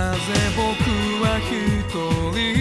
なぜ僕は一人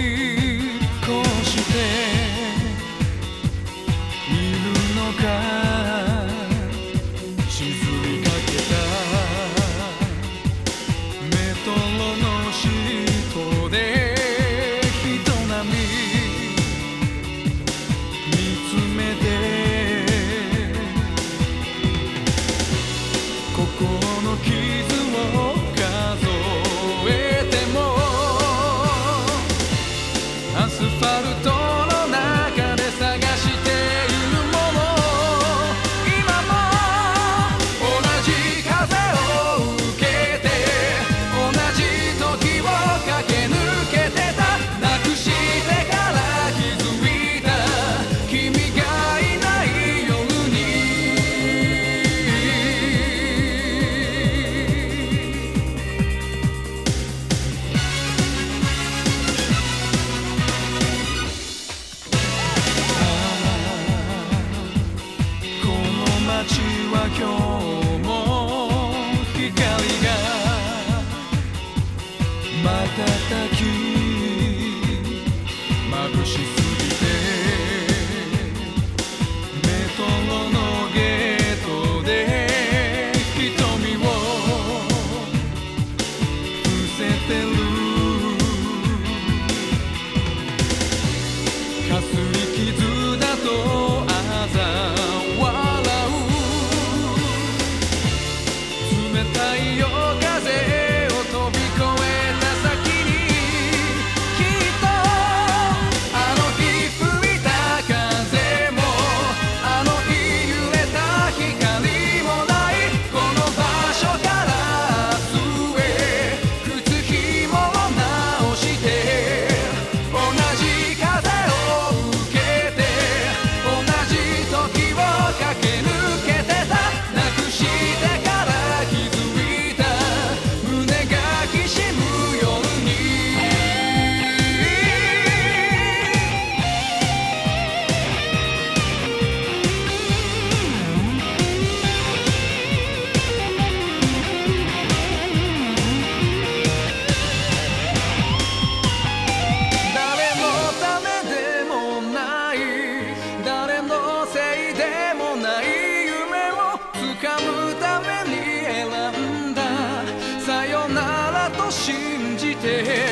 day.